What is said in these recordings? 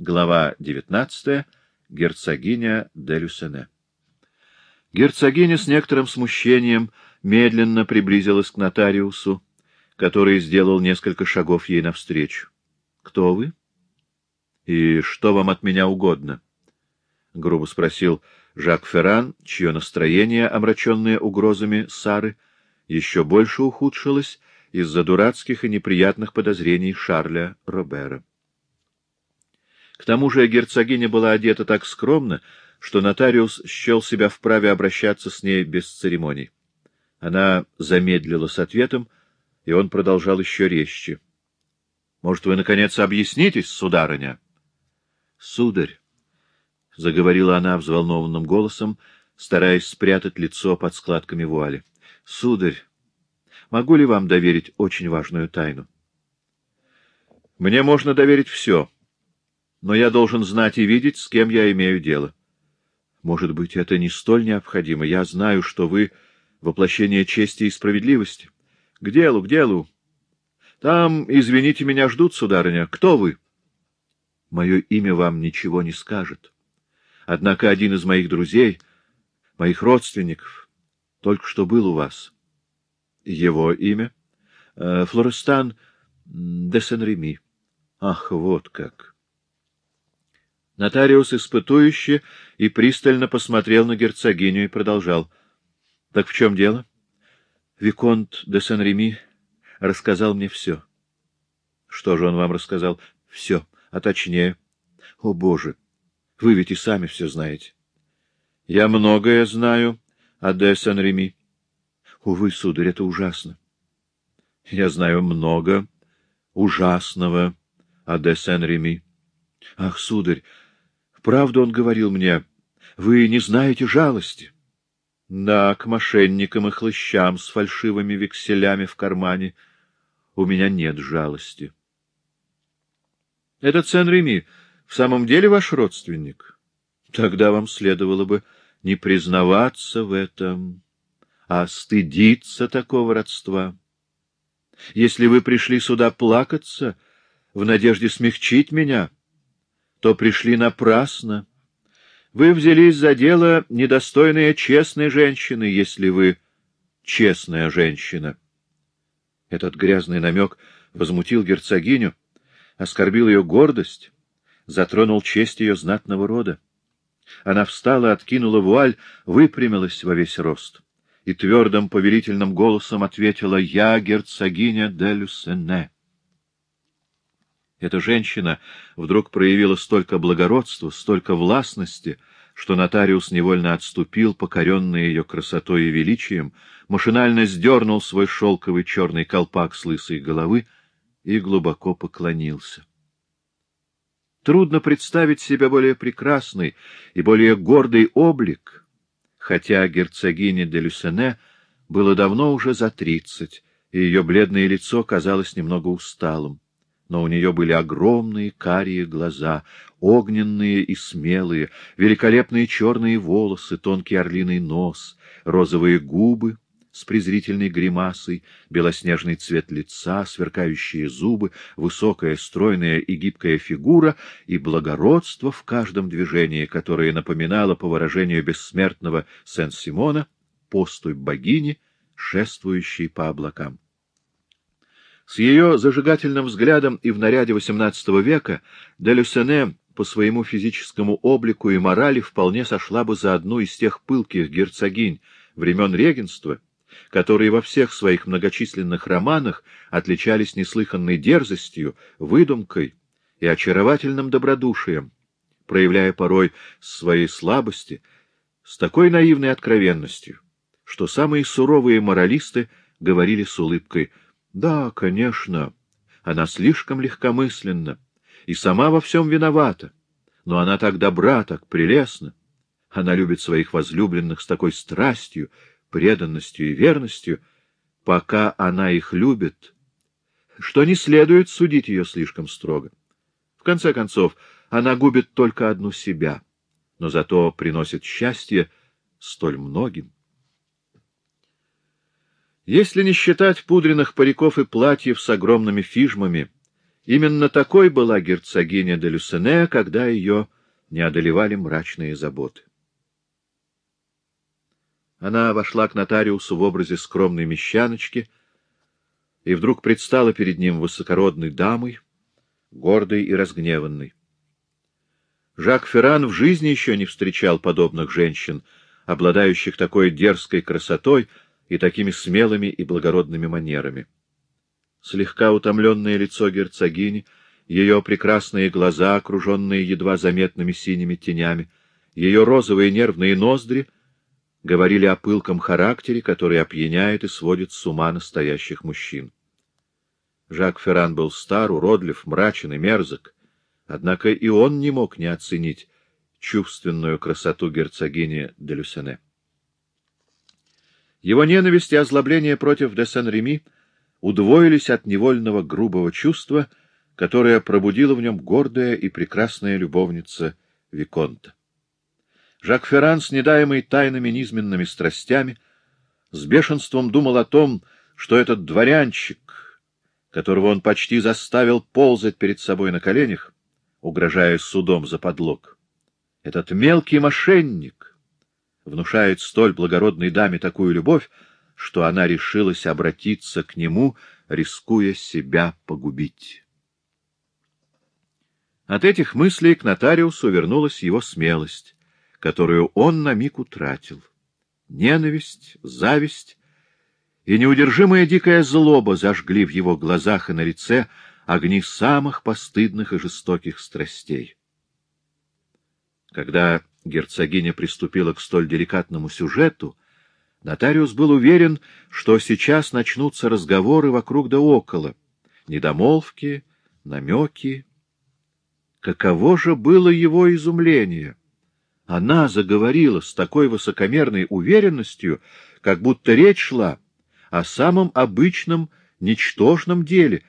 Глава 19. Герцогиня де Люсене. Герцогиня с некоторым смущением медленно приблизилась к нотариусу, который сделал несколько шагов ей навстречу. — Кто вы? — И что вам от меня угодно? — грубо спросил Жак Ферран, чье настроение, омраченное угрозами Сары, еще больше ухудшилось из-за дурацких и неприятных подозрений Шарля Робера. К тому же герцогиня была одета так скромно, что нотариус счел себя вправе обращаться с ней без церемоний. Она замедлила с ответом, и он продолжал еще резче. — Может, вы, наконец, объяснитесь, сударыня? — Сударь, — заговорила она взволнованным голосом, стараясь спрятать лицо под складками вуали. — Сударь, могу ли вам доверить очень важную тайну? — Мне можно доверить все. — но я должен знать и видеть, с кем я имею дело. Может быть, это не столь необходимо. Я знаю, что вы — воплощение чести и справедливости. К делу, к делу. Там, извините меня, ждут, сударыня. Кто вы? Мое имя вам ничего не скажет. Однако один из моих друзей, моих родственников, только что был у вас. Его имя? Э, Флорестан де Сен-Реми. Ах, вот как! Нотариус испытующе и пристально посмотрел на герцогиню и продолжал. — Так в чем дело? Виконт де Сен-Реми рассказал мне все. — Что же он вам рассказал? — Все, а точнее. — О, Боже! Вы ведь и сами все знаете. — Я многое знаю о де Сен-Реми. — Увы, сударь, это ужасно. — Я знаю много ужасного о де Сен-Реми. — Ах, сударь! Правду он говорил мне. Вы не знаете жалости. Да, к мошенникам и хлыщам с фальшивыми векселями в кармане у меня нет жалости. Этот Сен-Реми в самом деле ваш родственник? Тогда вам следовало бы не признаваться в этом, а стыдиться такого родства. Если вы пришли сюда плакаться в надежде смягчить меня, то пришли напрасно. Вы взялись за дело, недостойное честной женщины, если вы честная женщина. Этот грязный намек возмутил герцогиню, оскорбил ее гордость, затронул честь ее знатного рода. Она встала, откинула вуаль, выпрямилась во весь рост и твердым повелительным голосом ответила «Я герцогиня де Люсене». Эта женщина вдруг проявила столько благородства, столько властности, что нотариус невольно отступил, покоренный ее красотой и величием, машинально сдернул свой шелковый черный колпак с лысой головы и глубоко поклонился. Трудно представить себе более прекрасный и более гордый облик, хотя герцогине де Люсене было давно уже за тридцать, и ее бледное лицо казалось немного усталым но у нее были огромные карие глаза, огненные и смелые, великолепные черные волосы, тонкий орлиный нос, розовые губы с презрительной гримасой, белоснежный цвет лица, сверкающие зубы, высокая, стройная и гибкая фигура и благородство в каждом движении, которое напоминало, по выражению бессмертного Сен-Симона, поступь богини, шествующей по облакам. С ее зажигательным взглядом и в наряде XVIII века де Люсене по своему физическому облику и морали вполне сошла бы за одну из тех пылких герцогинь времен регенства, которые во всех своих многочисленных романах отличались неслыханной дерзостью, выдумкой и очаровательным добродушием, проявляя порой свои слабости с такой наивной откровенностью, что самые суровые моралисты говорили с улыбкой — да, конечно, она слишком легкомысленна и сама во всем виновата, но она так добра, так прелестна. Она любит своих возлюбленных с такой страстью, преданностью и верностью, пока она их любит, что не следует судить ее слишком строго. В конце концов, она губит только одну себя, но зато приносит счастье столь многим. Если не считать пудренных париков и платьев с огромными фижмами, Именно такой была герцогиня де Люсене, когда ее не одолевали мрачные заботы. Она вошла к нотариусу в образе скромной мещаночки и вдруг предстала перед ним высокородной дамой, гордой и разгневанной. Жак Ферран в жизни еще не встречал подобных женщин, обладающих такой дерзкой красотой и такими смелыми и благородными манерами. Слегка утомленное лицо герцогини, ее прекрасные глаза, окруженные едва заметными синими тенями, ее розовые нервные ноздри говорили о пылком характере, который опьяняет и сводит с ума настоящих мужчин. Жак Ферран был стар, уродлив, мрачен и мерзок, однако и он не мог не оценить чувственную красоту герцогини де Люсене. Его ненависть и озлобление против де Сен-Реми удвоились от невольного грубого чувства, которое пробудила в нем гордая и прекрасная любовница Виконта. Жак Ферран, с недаемой тайными низменными страстями, с бешенством думал о том, что этот дворянчик, которого он почти заставил ползать перед собой на коленях, угрожая судом за подлог, этот мелкий мошенник внушает столь благородной даме такую любовь, что она решилась обратиться к нему, рискуя себя погубить. От этих мыслей к нотариусу вернулась его смелость, которую он на миг утратил. Ненависть, зависть и неудержимая дикая злоба зажгли в его глазах и на лице огни самых постыдных и жестоких страстей. Когда герцогиня приступила к столь деликатному сюжету, нотариус был уверен, что сейчас начнутся разговоры вокруг да около, недомолвки, намеки. Каково же было его изумление! Она заговорила с такой высокомерной уверенностью, как будто речь шла о самом обычном, ничтожном деле,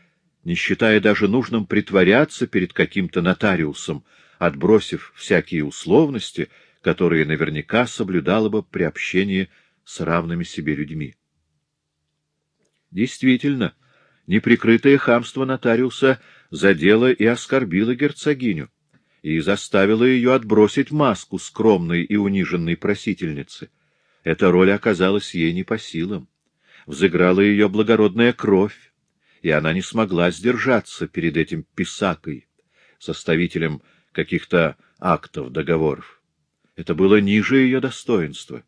не считая даже нужным притворяться перед каким-то нотариусом, отбросив всякие условности, которые наверняка соблюдала бы при общении с равными себе людьми. Действительно, неприкрытое хамство нотариуса задело и оскорбило герцогиню и заставило ее отбросить маску скромной и униженной просительницы. Эта роль оказалась ей не по силам. Взыграла ее благородная кровь, и она не смогла сдержаться перед этим писакой, составителем каких-то актов, договоров. Это было ниже ее достоинства.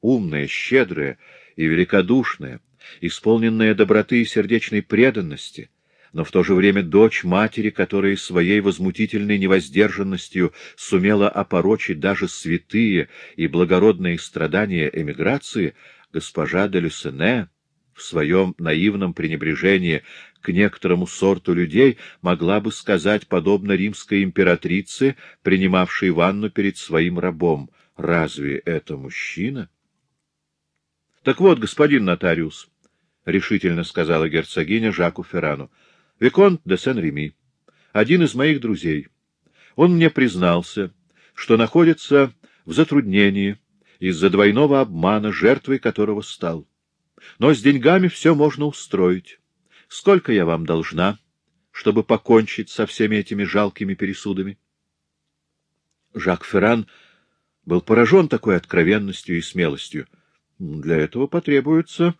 Умная, щедрая и великодушная, исполненная доброты и сердечной преданности, но в то же время дочь матери, которая своей возмутительной невоздержанностью сумела опорочить даже святые и благородные страдания эмиграции, госпожа де Люсене в своем наивном пренебрежении к некоторому сорту людей могла бы сказать, подобно римской императрице, принимавшей ванну перед своим рабом, «Разве это мужчина?» «Так вот, господин нотариус», — решительно сказала герцогиня Жаку Феррану, — «Виконт де Сен-Реми, один из моих друзей. Он мне признался, что находится в затруднении из-за двойного обмана, жертвой которого стал. Но с деньгами все можно устроить. Сколько я вам должна, чтобы покончить со всеми этими жалкими пересудами? Жак Ферран был поражен такой откровенностью и смелостью. — Для этого потребуется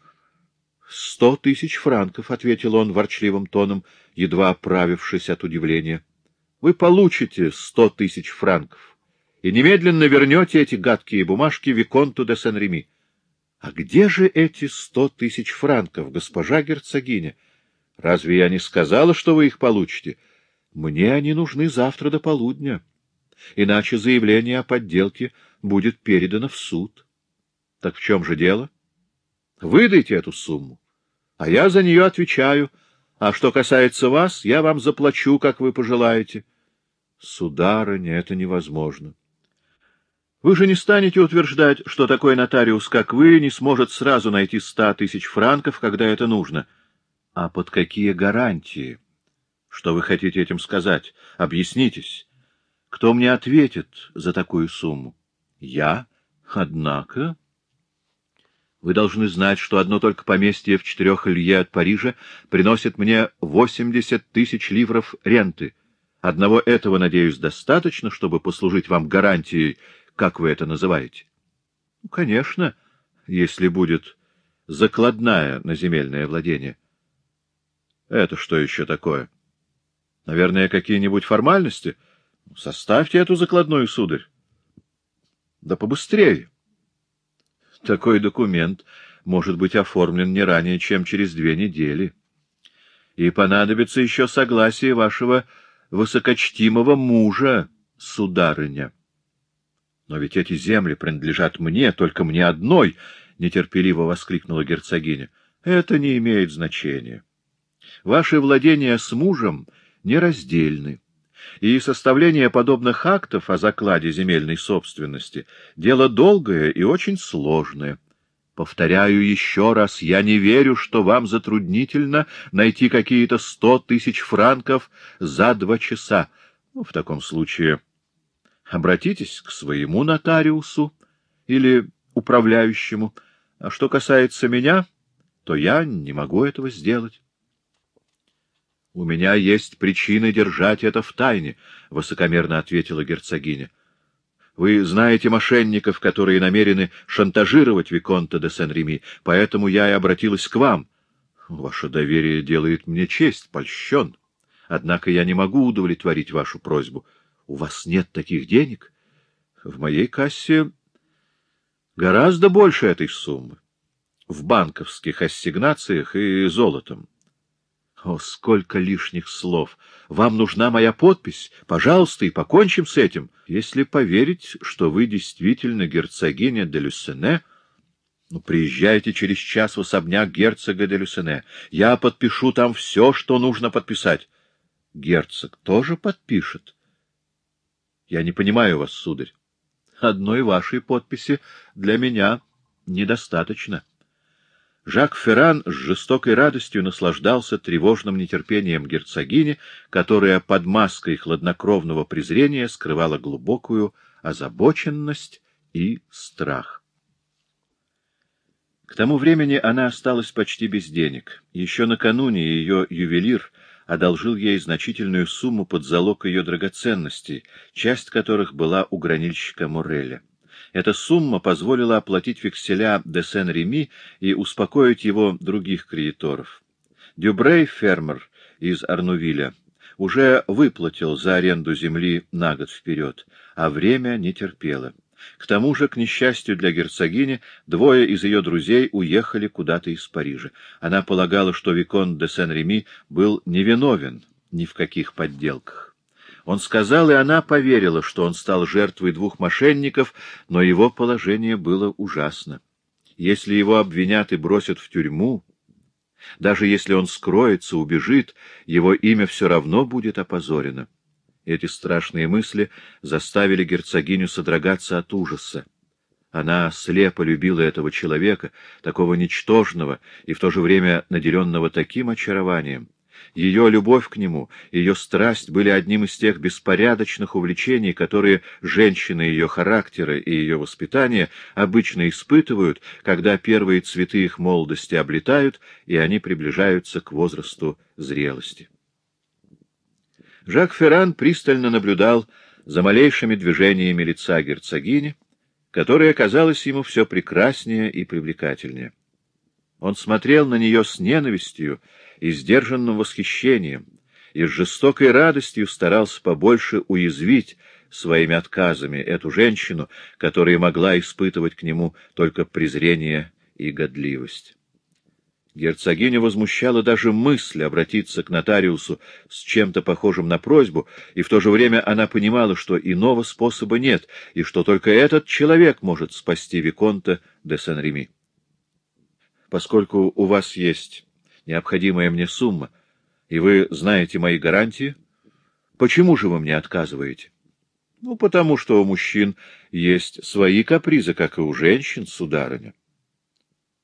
сто тысяч франков, — ответил он ворчливым тоном, едва оправившись от удивления. — Вы получите сто тысяч франков и немедленно вернете эти гадкие бумажки Виконту де Сен-Реми. — А где же эти сто тысяч франков, госпожа герцогиня? Разве я не сказала, что вы их получите? Мне они нужны завтра до полудня, иначе заявление о подделке будет передано в суд. Так в чем же дело? Выдайте эту сумму, а я за нее отвечаю, а что касается вас, я вам заплачу, как вы пожелаете. Сударыня, это невозможно. Вы же не станете утверждать, что такой нотариус, как вы, не сможет сразу найти ста тысяч франков, когда это нужно. А под какие гарантии? Что вы хотите этим сказать? Объяснитесь. Кто мне ответит за такую сумму? Я? Однако... Вы должны знать, что одно только поместье в четырех лье от Парижа приносит мне восемьдесят тысяч ливров ренты. Одного этого, надеюсь, достаточно, чтобы послужить вам гарантией, как вы это называете? Ну, конечно, если будет закладная на земельное владение. Это что еще такое? Наверное, какие-нибудь формальности? Составьте эту закладную, сударь. Да побыстрее. Такой документ может быть оформлен не ранее, чем через две недели. И понадобится еще согласие вашего высокочтимого мужа, сударыня. Но ведь эти земли принадлежат мне, только мне одной, — нетерпеливо воскликнула герцогиня. — Это не имеет значения. Ваши владения с мужем нераздельны и составление подобных актов о закладе земельной собственности — дело долгое и очень сложное. Повторяю еще раз, я не верю, что вам затруднительно найти какие-то сто тысяч франков за два часа. Ну, в таком случае обратитесь к своему нотариусу или управляющему. А что касается меня, то я не могу этого сделать. — У меня есть причины держать это в тайне, — высокомерно ответила герцогиня. — Вы знаете мошенников, которые намерены шантажировать Виконта де Сен-Реми, поэтому я и обратилась к вам. Ваше доверие делает мне честь, польщен. Однако я не могу удовлетворить вашу просьбу. У вас нет таких денег? В моей кассе гораздо больше этой суммы. В банковских ассигнациях и золотом. О, сколько лишних слов! Вам нужна моя подпись? Пожалуйста, и покончим с этим. Если поверить, что вы действительно герцогиня де Люсене, ну, приезжайте через час в особняк герцога де Люсене. Я подпишу там все, что нужно подписать. Герцог тоже подпишет? Я не понимаю вас, сударь. Одной вашей подписи для меня недостаточно. Жак Ферран с жестокой радостью наслаждался тревожным нетерпением герцогини, которая под маской хладнокровного презрения скрывала глубокую озабоченность и страх. К тому времени она осталась почти без денег. Еще накануне ее ювелир одолжил ей значительную сумму под залог ее драгоценностей, часть которых была у гранильщика Мореля. Эта сумма позволила оплатить векселя де Сен-Реми и успокоить его других кредиторов. Дюбрей, фермер из Арнувиля, уже выплатил за аренду земли на год вперед, а время не терпело. К тому же, к несчастью для герцогини, двое из ее друзей уехали куда-то из Парижа. Она полагала, что Викон де Сен-Реми был невиновен ни в каких подделках. Он сказал, и она поверила, что он стал жертвой двух мошенников, но его положение было ужасно. Если его обвинят и бросят в тюрьму, даже если он скроется, убежит, его имя все равно будет опозорено. Эти страшные мысли заставили герцогиню содрогаться от ужаса. Она слепо любила этого человека, такого ничтожного и в то же время наделенного таким очарованием. Ее любовь к нему, ее страсть были одним из тех беспорядочных увлечений, которые женщины ее характера и ее воспитания обычно испытывают, когда первые цветы их молодости облетают, и они приближаются к возрасту зрелости. Жак Ферран пристально наблюдал за малейшими движениями лица герцогини, которая казалась ему все прекраснее и привлекательнее. Он смотрел на нее с ненавистью и сдержанным восхищением, и с жестокой радостью старался побольше уязвить своими отказами эту женщину, которая могла испытывать к нему только презрение и годливость. Герцогиня возмущала даже мысль обратиться к нотариусу с чем-то похожим на просьбу, и в то же время она понимала, что иного способа нет, и что только этот человек может спасти Виконта де Сен-Реми. Поскольку у вас есть необходимая мне сумма, и вы знаете мои гарантии, почему же вы мне отказываете? Ну, потому что у мужчин есть свои капризы, как и у женщин, сударыня.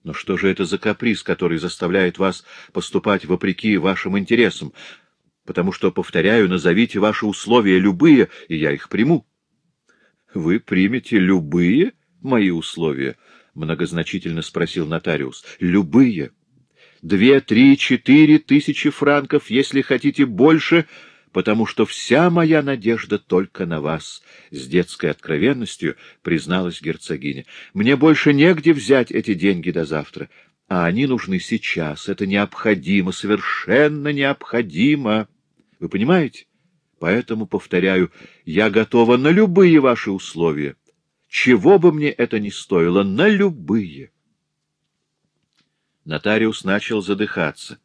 Но что же это за каприз, который заставляет вас поступать вопреки вашим интересам? Потому что, повторяю, назовите ваши условия любые, и я их приму. Вы примете любые мои условия? — многозначительно спросил нотариус. — Любые. Две, три, четыре тысячи франков, если хотите больше, потому что вся моя надежда только на вас, — с детской откровенностью призналась герцогиня. — Мне больше негде взять эти деньги до завтра, а они нужны сейчас. Это необходимо, совершенно необходимо. Вы понимаете? Поэтому, повторяю, я готова на любые ваши условия. Чего бы мне это ни стоило, на любые. Нотариус начал задыхаться.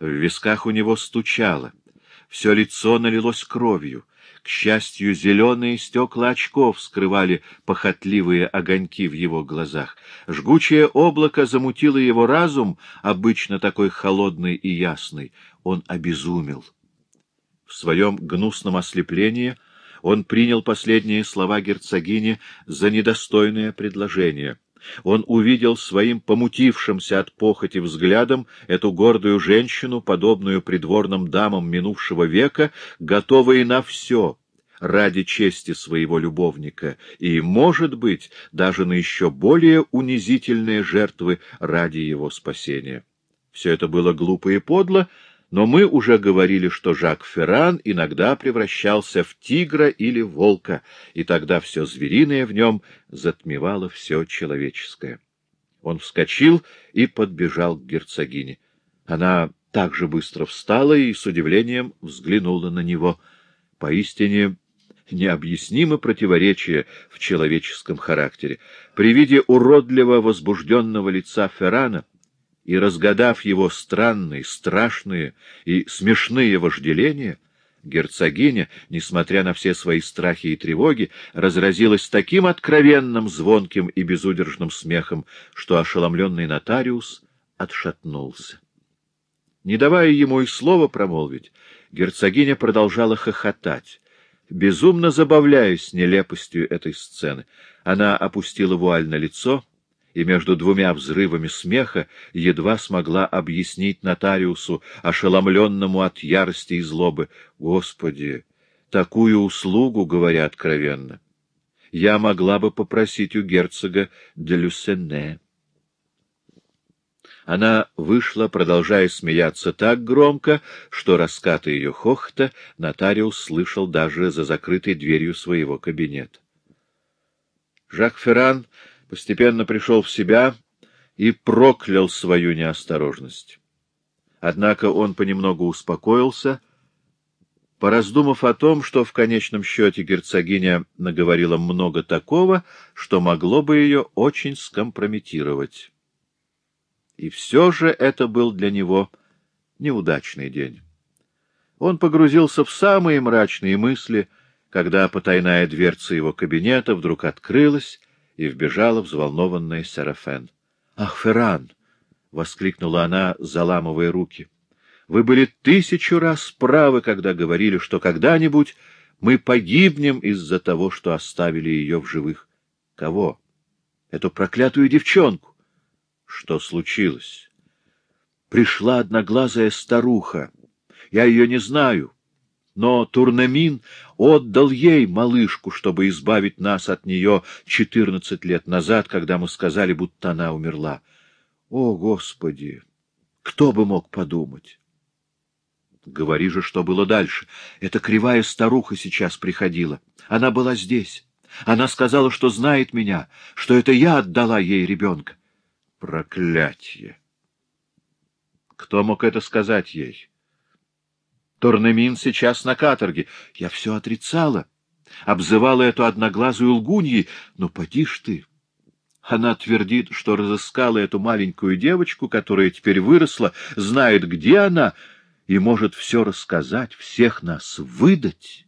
В висках у него стучало. Все лицо налилось кровью. К счастью, зеленые стекла очков скрывали похотливые огоньки в его глазах. Жгучее облако замутило его разум, обычно такой холодный и ясный. Он обезумел. В своем гнусном ослеплении он принял последние слова герцогини за недостойное предложение — он увидел своим помутившимся от похоти взглядом эту гордую женщину, подобную придворным дамам минувшего века, готовой на все ради чести своего любовника и, может быть, даже на еще более унизительные жертвы ради его спасения. Все это было глупо и подло, но мы уже говорили, что Жак Ферран иногда превращался в тигра или волка, и тогда все звериное в нем затмевало все человеческое. Он вскочил и подбежал к герцогине. Она также быстро встала и с удивлением взглянула на него. Поистине необъяснимо противоречие в человеческом характере. При виде уродливо возбужденного лица Феррана и, разгадав его странные, страшные и смешные вожделения, герцогиня, несмотря на все свои страхи и тревоги, разразилась таким откровенным, звонким и безудержным смехом, что ошеломленный нотариус отшатнулся. Не давая ему и слова промолвить, герцогиня продолжала хохотать, безумно забавляясь нелепостью этой сцены. Она опустила вуаль на лицо — и между двумя взрывами смеха едва смогла объяснить нотариусу, ошеломленному от ярости и злобы, «Господи, такую услугу, говоря откровенно, я могла бы попросить у герцога де Люсене». Она вышла, продолжая смеяться так громко, что раскаты ее хохота нотариус слышал даже за закрытой дверью своего кабинета. Жак Ферран постепенно пришел в себя и проклял свою неосторожность. Однако он понемногу успокоился, пораздумав о том, что в конечном счете герцогиня наговорила много такого, что могло бы ее очень скомпрометировать. И все же это был для него неудачный день. Он погрузился в самые мрачные мысли, когда потайная дверца его кабинета вдруг открылась, и вбежала взволнованная Серафен. — Ах, Ферран! — воскликнула она, заламывая руки. — Вы были тысячу раз правы, когда говорили, что когда-нибудь мы погибнем из-за того, что оставили ее в живых. — Кого? — Эту проклятую девчонку. — Что случилось? — Пришла одноглазая старуха. Я ее не знаю но Турнамин отдал ей малышку, чтобы избавить нас от нее четырнадцать лет назад, когда мы сказали, будто она умерла. О, Господи! Кто бы мог подумать? Говори же, что было дальше. Эта кривая старуха сейчас приходила. Она была здесь. Она сказала, что знает меня, что это я отдала ей ребенка. Проклятье! Кто мог это сказать ей? Торнемин сейчас на каторге. Я все отрицала, обзывала эту одноглазую лгуньей, но поди ж ты. Она твердит, что разыскала эту маленькую девочку, которая теперь выросла, знает, где она, и может все рассказать, всех нас выдать.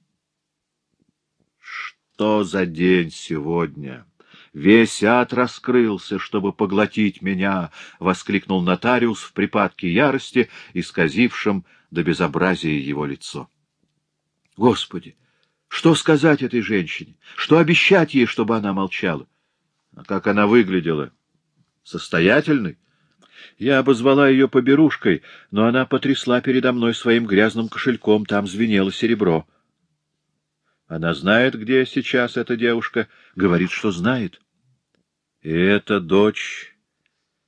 Что за день сегодня? Весь ад раскрылся, чтобы поглотить меня, — воскликнул нотариус в припадке ярости, исказившем до безобразия его лицо. Господи, что сказать этой женщине? Что обещать ей, чтобы она молчала? А как она выглядела? Состоятельной? Я обозвала ее поберушкой, но она потрясла передо мной своим грязным кошельком, там звенело серебро. Она знает, где сейчас эта девушка, говорит, что знает. — И это дочь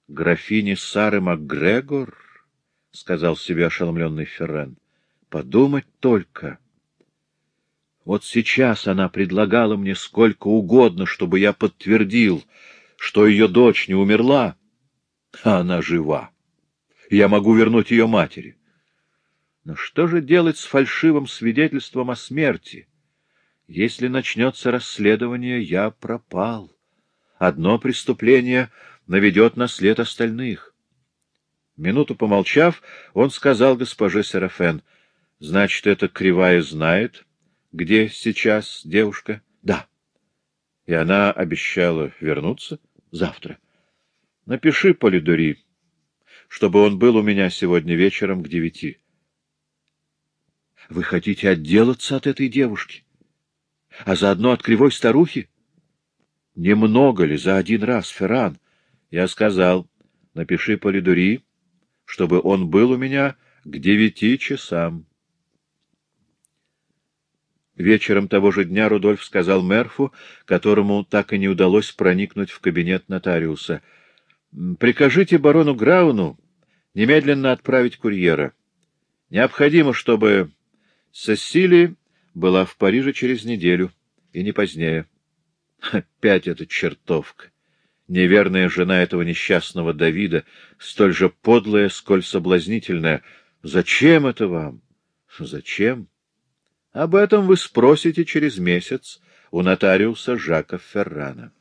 графини Сары МакГрегор? — сказал себе ошеломленный Феррен. — Подумать только! Вот сейчас она предлагала мне сколько угодно, чтобы я подтвердил, что ее дочь не умерла, а она жива. Я могу вернуть ее матери. Но что же делать с фальшивым свидетельством о смерти? Если начнется расследование, я пропал. Одно преступление наведет на след остальных. Минуту помолчав, он сказал госпоже Серафен, — Значит, эта кривая знает, где сейчас девушка? — Да. И она обещала вернуться завтра. — Напиши Полидори, чтобы он был у меня сегодня вечером к девяти. — Вы хотите отделаться от этой девушки? А заодно от кривой старухи? Немного ли за один раз, Ферран? Я сказал, напиши Полидори, чтобы он был у меня к девяти часам. Вечером того же дня Рудольф сказал Мерфу, которому так и не удалось проникнуть в кабинет нотариуса. — Прикажите барону Грауну немедленно отправить курьера. Необходимо, чтобы Сесили была в Париже через неделю, и не позднее. Опять эта чертовка! Неверная жена этого несчастного Давида, столь же подлая, сколь соблазнительная. Зачем это вам? Зачем? Об этом вы спросите через месяц у нотариуса Жака Феррана.